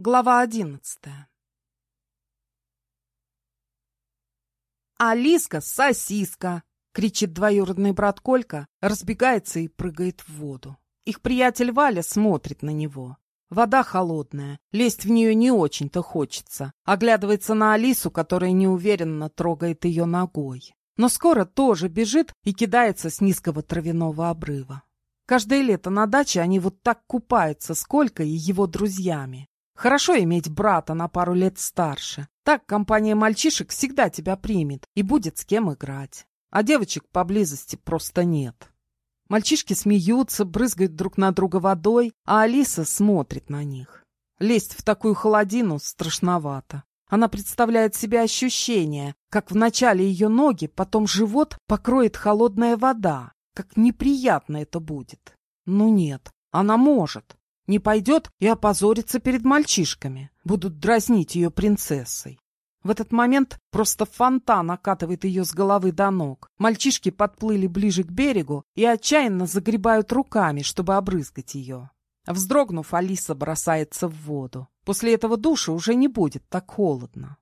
Глава одиннадцатая «Алиска, сосиска!» — кричит двоюродный брат Колька, разбегается и прыгает в воду. Их приятель Валя смотрит на него. Вода холодная, лезть в нее не очень-то хочется. Оглядывается на Алису, которая неуверенно трогает ее ногой. Но скоро тоже бежит и кидается с низкого травяного обрыва. Каждое лето на даче они вот так купаются с Колькой и его друзьями. Хорошо иметь брата на пару лет старше. Так компания мальчишек всегда тебя примет и будет с кем играть. А девочек поблизости просто нет. Мальчишки смеются, брызгают друг на друга водой, а Алиса смотрит на них. Лезть в такую холодину страшновато. Она представляет себе ощущение, как вначале ее ноги, потом живот покроет холодная вода. Как неприятно это будет. Ну нет, она может. Не пойдет и опозорится перед мальчишками. Будут дразнить ее принцессой. В этот момент просто фонтан окатывает ее с головы до ног. Мальчишки подплыли ближе к берегу и отчаянно загребают руками, чтобы обрызгать ее. Вздрогнув, Алиса бросается в воду. После этого душа уже не будет так холодно.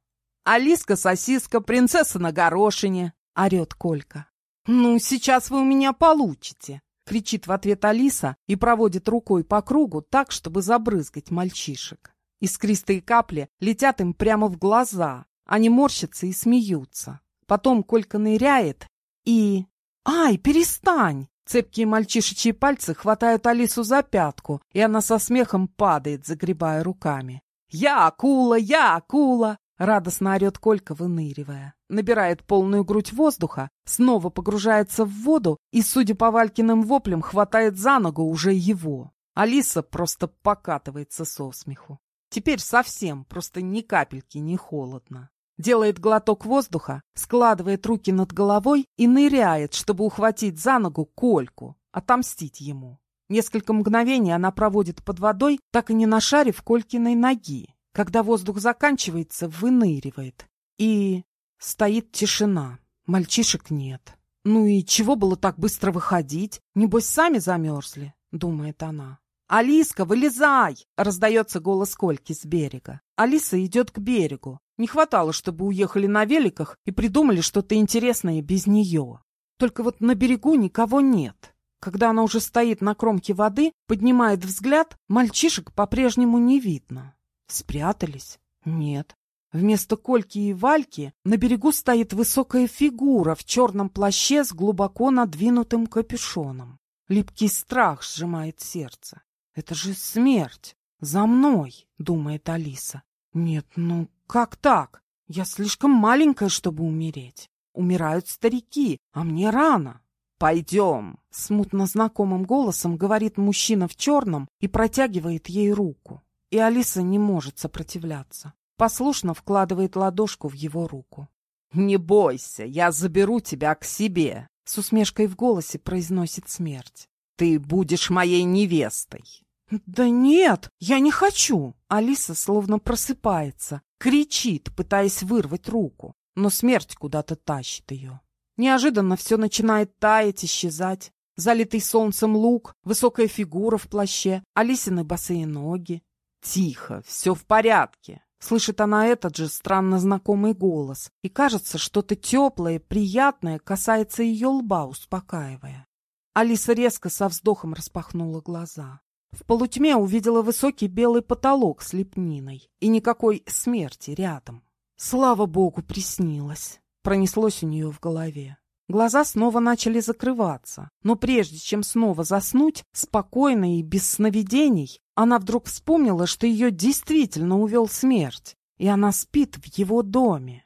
«Алиска-сосиска, принцесса на горошине!» — орет Колька. «Ну, сейчас вы у меня получите!» Кричит в ответ Алиса и проводит рукой по кругу так, чтобы забрызгать мальчишек. Искристые капли летят им прямо в глаза. Они морщатся и смеются. Потом Колька ныряет и... «Ай, перестань!» Цепкие мальчишечьи пальцы хватают Алису за пятку, и она со смехом падает, загребая руками. «Я акула! Я акула!» Радостно орет Колька, выныривая. Набирает полную грудь воздуха, снова погружается в воду и, судя по Валькиным воплям, хватает за ногу уже его. Алиса просто покатывается со смеху. Теперь совсем, просто ни капельки не холодно. Делает глоток воздуха, складывает руки над головой и ныряет, чтобы ухватить за ногу Кольку, отомстить ему. Несколько мгновений она проводит под водой, так и не нашарив Колькиной ноги. Когда воздух заканчивается, выныривает. И стоит тишина. Мальчишек нет. Ну и чего было так быстро выходить? Небось, сами замерзли, думает она. «Алиска, вылезай!» — раздается голос Кольки с берега. Алиса идет к берегу. Не хватало, чтобы уехали на великах и придумали что-то интересное без нее. Только вот на берегу никого нет. Когда она уже стоит на кромке воды, поднимает взгляд, мальчишек по-прежнему не видно. Спрятались? Нет. Вместо Кольки и Вальки на берегу стоит высокая фигура в черном плаще с глубоко надвинутым капюшоном. Липкий страх сжимает сердце. «Это же смерть! За мной!» — думает Алиса. «Нет, ну как так? Я слишком маленькая, чтобы умереть. Умирают старики, а мне рано». «Пойдем!» — смутно знакомым голосом говорит мужчина в черном и протягивает ей руку и Алиса не может сопротивляться. Послушно вкладывает ладошку в его руку. «Не бойся, я заберу тебя к себе!» С усмешкой в голосе произносит смерть. «Ты будешь моей невестой!» «Да нет, я не хочу!» Алиса словно просыпается, кричит, пытаясь вырвать руку, но смерть куда-то тащит ее. Неожиданно все начинает таять, исчезать. Залитый солнцем лук, высокая фигура в плаще, Алисины босые ноги. «Тихо, все в порядке!» Слышит она этот же странно знакомый голос, и кажется, что-то теплое, приятное касается ее лба, успокаивая. Алиса резко со вздохом распахнула глаза. В полутьме увидела высокий белый потолок с лепниной и никакой смерти рядом. Слава богу, приснилось. Пронеслось у нее в голове. Глаза снова начали закрываться, но прежде чем снова заснуть, спокойно и без сновидений, она вдруг вспомнила, что ее действительно увел смерть, и она спит в его доме.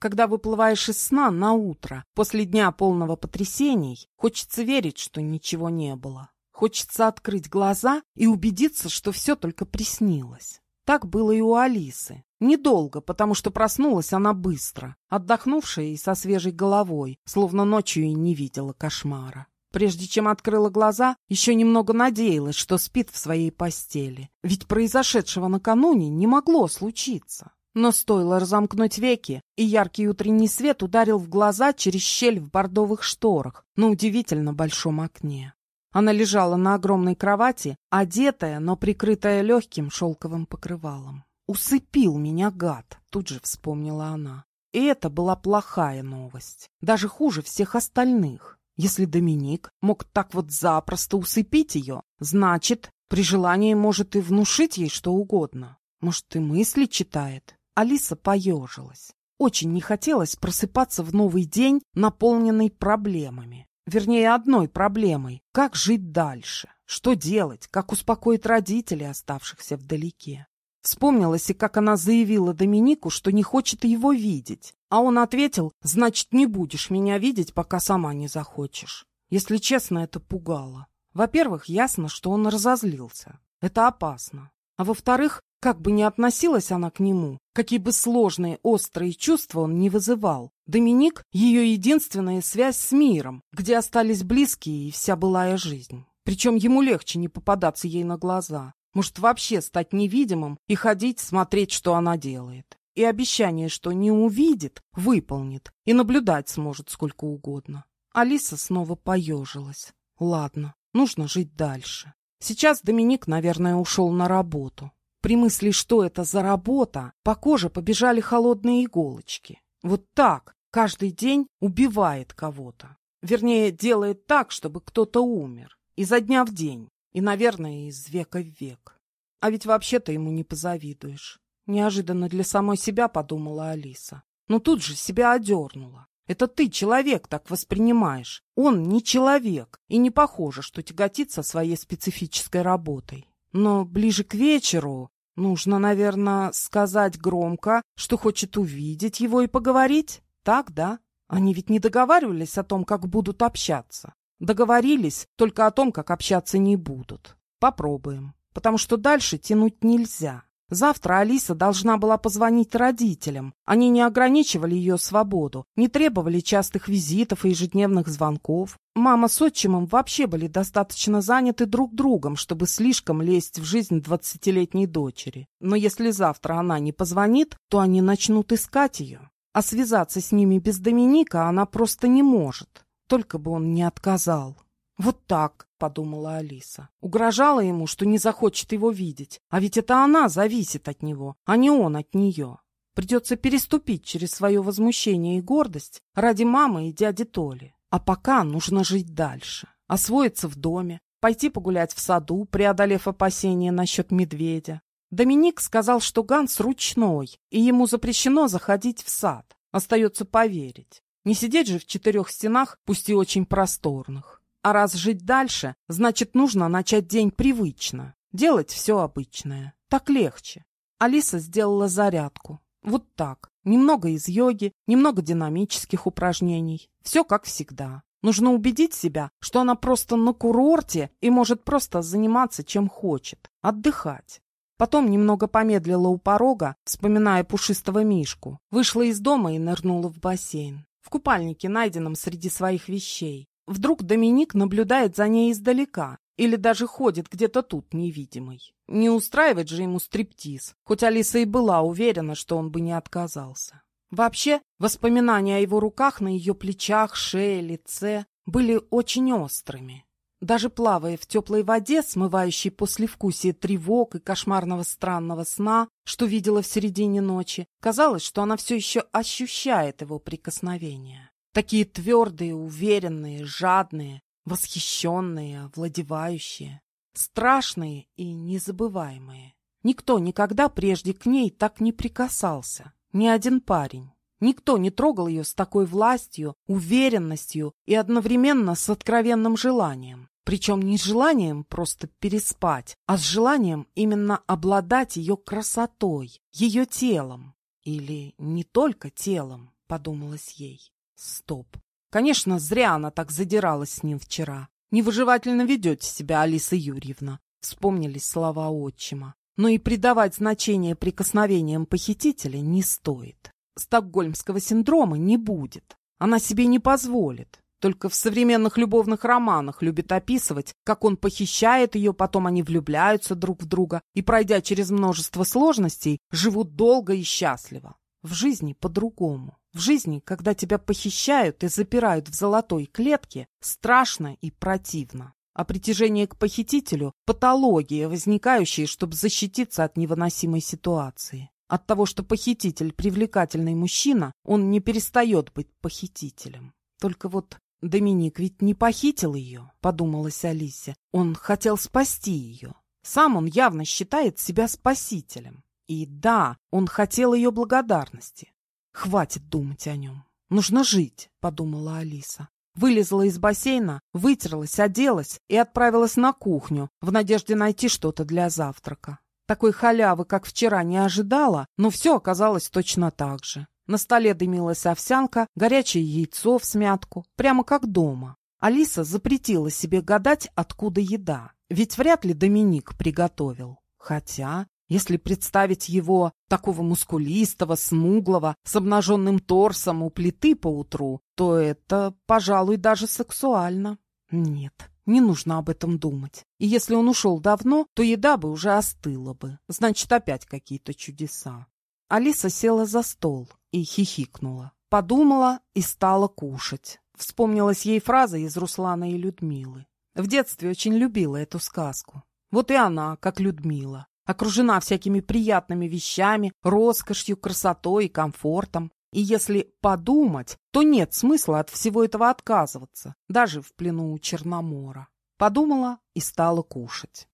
Когда выплываешь из сна на утро, после дня полного потрясений, хочется верить, что ничего не было. Хочется открыть глаза и убедиться, что все только приснилось. Так было и у Алисы. Недолго, потому что проснулась она быстро, отдохнувшая и со свежей головой, словно ночью и не видела кошмара. Прежде чем открыла глаза, еще немного надеялась, что спит в своей постели. Ведь произошедшего накануне не могло случиться. Но стоило разомкнуть веки, и яркий утренний свет ударил в глаза через щель в бордовых шторах на удивительно большом окне. Она лежала на огромной кровати, одетая, но прикрытая легким шелковым покрывалом. «Усыпил меня гад», — тут же вспомнила она. И это была плохая новость, даже хуже всех остальных. Если Доминик мог так вот запросто усыпить ее, значит, при желании может и внушить ей что угодно. Может, и мысли читает. Алиса поежилась. Очень не хотелось просыпаться в новый день, наполненный проблемами. Вернее, одной проблемой. Как жить дальше? Что делать? Как успокоить родителей, оставшихся вдалеке? Вспомнилось и как она заявила Доминику, что не хочет его видеть. А он ответил, значит, не будешь меня видеть, пока сама не захочешь. Если честно, это пугало. Во-первых, ясно, что он разозлился. Это опасно. А во-вторых, как бы ни относилась она к нему, какие бы сложные, острые чувства он не вызывал, Доминик — ее единственная связь с миром, где остались близкие и вся былая жизнь. Причем ему легче не попадаться ей на глаза. Может, вообще стать невидимым и ходить, смотреть, что она делает. И обещание, что не увидит, выполнит, и наблюдать сможет сколько угодно. Алиса снова поежилась. Ладно, нужно жить дальше. Сейчас Доминик, наверное, ушел на работу. При мысли, что это за работа, по коже побежали холодные иголочки. Вот так каждый день убивает кого-то. Вернее, делает так, чтобы кто-то умер. Изо дня в день. И, наверное, из века в век. А ведь вообще-то ему не позавидуешь. Неожиданно для самой себя подумала Алиса. Но тут же себя одернула. Это ты человек так воспринимаешь. Он не человек. И не похоже, что тяготится своей специфической работой. Но ближе к вечеру Нужно, наверное, сказать громко, что хочет увидеть его и поговорить. Так, да? Они ведь не договаривались о том, как будут общаться. Договорились только о том, как общаться не будут. Попробуем. Потому что дальше тянуть нельзя. Завтра Алиса должна была позвонить родителям. Они не ограничивали ее свободу, не требовали частых визитов и ежедневных звонков. Мама с отчимом вообще были достаточно заняты друг другом, чтобы слишком лезть в жизнь двадцатилетней дочери. Но если завтра она не позвонит, то они начнут искать ее. А связаться с ними без Доминика она просто не может. Только бы он не отказал. Вот так, подумала Алиса. Угрожала ему, что не захочет его видеть. А ведь это она зависит от него, а не он от нее. Придется переступить через свое возмущение и гордость ради мамы и дяди Толи. А пока нужно жить дальше. Освоиться в доме, пойти погулять в саду, преодолев опасения насчет медведя. Доминик сказал, что Ганс ручной, и ему запрещено заходить в сад. Остается поверить. Не сидеть же в четырех стенах, пусть и очень просторных. А раз жить дальше, значит, нужно начать день привычно. Делать все обычное. Так легче. Алиса сделала зарядку. Вот так. Немного из йоги, немного динамических упражнений. Все как всегда. Нужно убедить себя, что она просто на курорте и может просто заниматься чем хочет. Отдыхать. Потом немного помедлила у порога, вспоминая пушистого мишку. Вышла из дома и нырнула в бассейн. В купальнике, найденном среди своих вещей. Вдруг Доминик наблюдает за ней издалека или даже ходит где-то тут невидимый. Не устраивать же ему стриптиз, хоть Алиса и была уверена, что он бы не отказался. Вообще, воспоминания о его руках на ее плечах, шее, лице были очень острыми. Даже плавая в теплой воде, смывающей послевкусие тревог и кошмарного странного сна, что видела в середине ночи, казалось, что она все еще ощущает его прикосновение. Такие твердые, уверенные, жадные, восхищенные, овладевающие, страшные и незабываемые. Никто никогда прежде к ней так не прикасался. Ни один парень. Никто не трогал ее с такой властью, уверенностью и одновременно с откровенным желанием. Причем не с желанием просто переспать, а с желанием именно обладать ее красотой, ее телом. Или не только телом, подумалось ей. Стоп. Конечно, зря она так задиралась с ним вчера. Невыживательно ведете себя, Алиса Юрьевна. Вспомнились слова отчима. Но и придавать значение прикосновениям похитителя не стоит. Стокгольмского синдрома не будет. Она себе не позволит. Только в современных любовных романах любит описывать, как он похищает ее, потом они влюбляются друг в друга и, пройдя через множество сложностей, живут долго и счастливо. В жизни по-другому. В жизни, когда тебя похищают и запирают в золотой клетке, страшно и противно. а притяжение к похитителю – патология, возникающая, чтобы защититься от невыносимой ситуации. От того, что похититель – привлекательный мужчина, он не перестает быть похитителем. Только вот Доминик ведь не похитил ее, подумалась Алисе. Он хотел спасти ее. Сам он явно считает себя спасителем. И да, он хотел ее благодарности. Хватит думать о нем. Нужно жить, подумала Алиса. Вылезла из бассейна, вытерлась, оделась и отправилась на кухню в надежде найти что-то для завтрака. Такой халявы, как вчера, не ожидала, но все оказалось точно так же. На столе дымилась овсянка, горячее яйцо в смятку, прямо как дома. Алиса запретила себе гадать, откуда еда, ведь вряд ли Доминик приготовил. Хотя если представить его, такого мускулистого, смуглого, с обнаженным торсом у плиты поутру, то это, пожалуй, даже сексуально. Нет, не нужно об этом думать. И если он ушел давно, то еда бы уже остыла бы. Значит, опять какие-то чудеса. Алиса села за стол и хихикнула. Подумала и стала кушать. Вспомнилась ей фраза из Руслана и Людмилы. В детстве очень любила эту сказку. Вот и она, как Людмила, окружена всякими приятными вещами, роскошью, красотой и комфортом. И если подумать, то нет смысла от всего этого отказываться, даже в плену у Черномора. Подумала и стала кушать.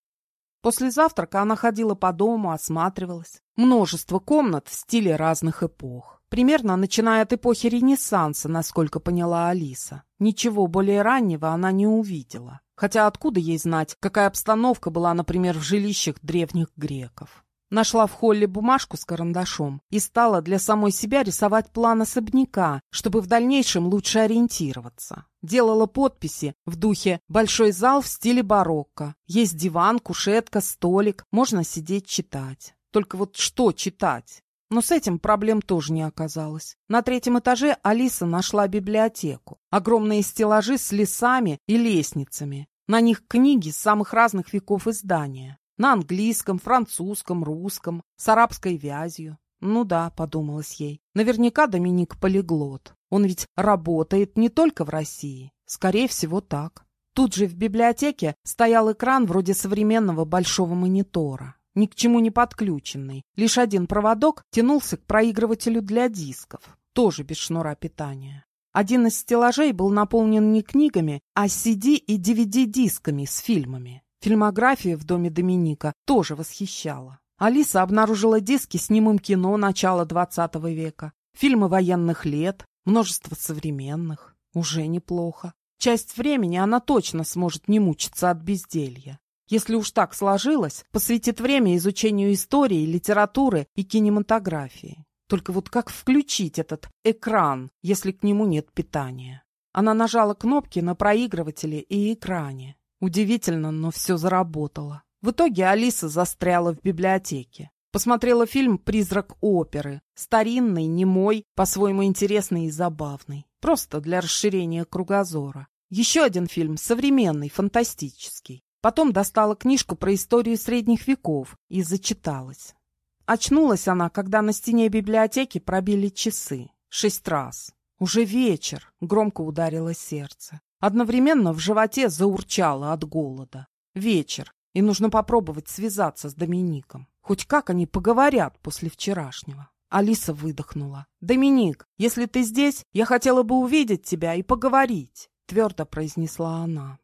После завтрака она ходила по дому, осматривалась. Множество комнат в стиле разных эпох. Примерно начиная от эпохи Ренессанса, насколько поняла Алиса. Ничего более раннего она не увидела. Хотя откуда ей знать, какая обстановка была, например, в жилищах древних греков? Нашла в холле бумажку с карандашом и стала для самой себя рисовать план особняка, чтобы в дальнейшем лучше ориентироваться. Делала подписи в духе «Большой зал в стиле барокко». Есть диван, кушетка, столик, можно сидеть читать. Только вот что читать? Но с этим проблем тоже не оказалось. На третьем этаже Алиса нашла библиотеку. Огромные стеллажи с лесами и лестницами. На них книги самых разных веков издания. На английском, французском, русском, с арабской вязью. Ну да, подумалось ей. Наверняка Доминик полиглот. Он ведь работает не только в России. Скорее всего, так. Тут же в библиотеке стоял экран вроде современного большого монитора ни к чему не подключенный. Лишь один проводок тянулся к проигрывателю для дисков, тоже без шнура питания. Один из стеллажей был наполнен не книгами, а CD и DVD-дисками с фильмами. Фильмография в доме Доминика тоже восхищала. Алиса обнаружила диски с немым кино начала XX века, фильмы военных лет, множество современных. Уже неплохо. Часть времени она точно сможет не мучиться от безделья. Если уж так сложилось, посвятит время изучению истории, литературы и кинематографии. Только вот как включить этот экран, если к нему нет питания? Она нажала кнопки на проигрывателе и экране. Удивительно, но все заработало. В итоге Алиса застряла в библиотеке. Посмотрела фильм «Призрак оперы». Старинный, немой, по-своему интересный и забавный. Просто для расширения кругозора. Еще один фильм, современный, фантастический. Потом достала книжку про историю средних веков и зачиталась. Очнулась она, когда на стене библиотеки пробили часы. Шесть раз. Уже вечер. Громко ударило сердце. Одновременно в животе заурчало от голода. Вечер. И нужно попробовать связаться с Домиником. Хоть как они поговорят после вчерашнего. Алиса выдохнула. «Доминик, если ты здесь, я хотела бы увидеть тебя и поговорить», — твердо произнесла она.